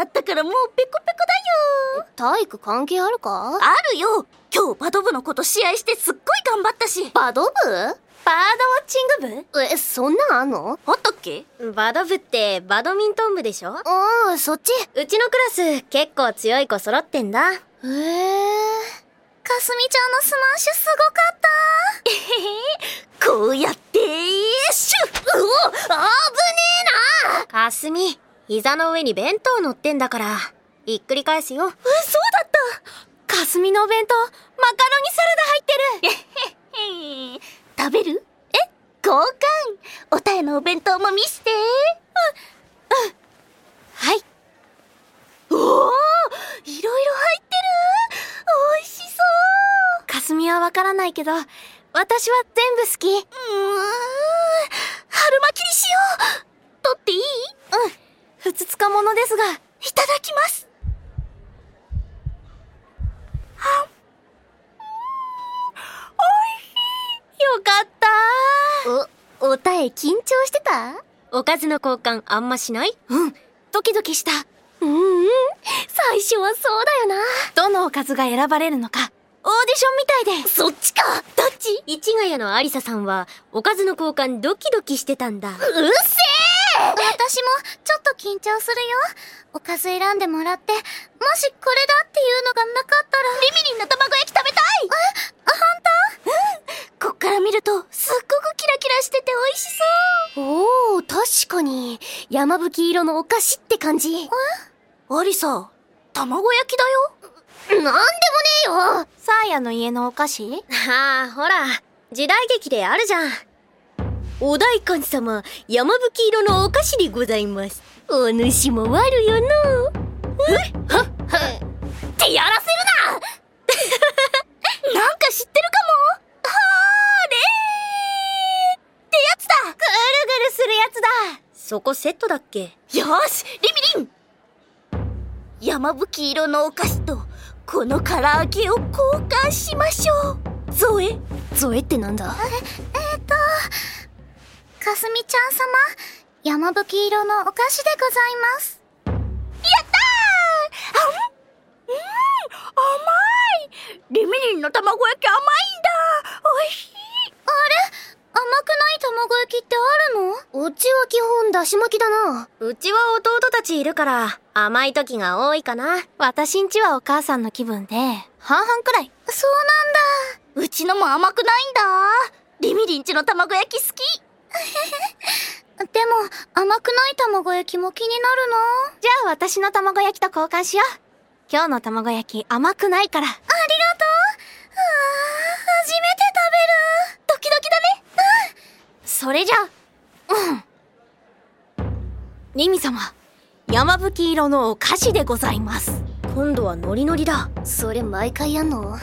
あったからもうペコペコだよ。体育関係あるか？あるよ。今日バド部のこと試合してすっごい頑張ったし。バド部？バードウォッチング部？え、そんなんあんの？あったっけ？バド部ってバドミントン部でしょ？ああ、そっち。うちのクラス結構強い子揃ってんだ。へえ。かすみちゃんのスマッシュすごかった。こうやってシュッ。うお危ねえな。かすみ、膝の上に弁当乗ってんだから、ひっくり返すよ。そうだった。かすみのお弁当マカロニサラダ入ってる。食べる？え交換。おたえのお弁当も見して。うんうん。はい。おおいろいろ入ってる。美味しそう。かすみはわからないけど私は全部好き。うーん。春巻きにしよう。取っていい？うんふつつかものですがいただきますよかったお、おたえ緊張してた？おかずの交換あんましない？うん、ドキドキした。うんうん。最初はそうだよな。どのおかずが選ばれるのか、オーディションみたいで。そっちかどっち？市ヶ谷のありささんは、おかずの交換ドキドキしてたんだ。うっせー私もちょっと緊張するよ。おかず選んでもらって、もしこれだっていうのがなかったら。リミリンの卵焼き食べたいえ、あ、ほんとうん。こっから見ると、すっごくキラキラしてて美味しそう。おお、確かに。山吹色のお菓子って感じ。アリサ、卵焼きだよ。なんでもねえよサーヤの家のお菓子？ああ、ほら、時代劇であるじゃん。お代官様、山吹色のお菓子でございます。お主も悪よの。ってやらせるな！なんか知ってるかも。はーれー！ってやつだ！ぐるぐるするやつだ。そこセットだっけ？よーし！リミリン！山吹色のお菓子とこの唐揚げを交換しましょう。ゾエ？ゾエってなんだ？えっとかすみちゃん様山吹色のお菓子でございますやったーあんうん甘いリミリンの卵焼き甘いんだ美味しいあれ甘くない卵焼きってあるの？うちは基本だし巻きだな。うちは弟たちいるから、甘い時が多いかな。私んちはお母さんの気分で、半々くらい。そうなんだ。うちのも甘くないんだ。リミリンちの卵焼き好き。でも、甘くない卵焼きも気になるな。じゃあ私の卵焼きと交換しよう。今日の卵焼き甘くないから。ありがとう。あー、初めて食べる。ドキドキだね。うん。それじゃあ、うん。リミ様、山吹色のお菓子でございます。今度はノリノリだ。それ毎回やんの？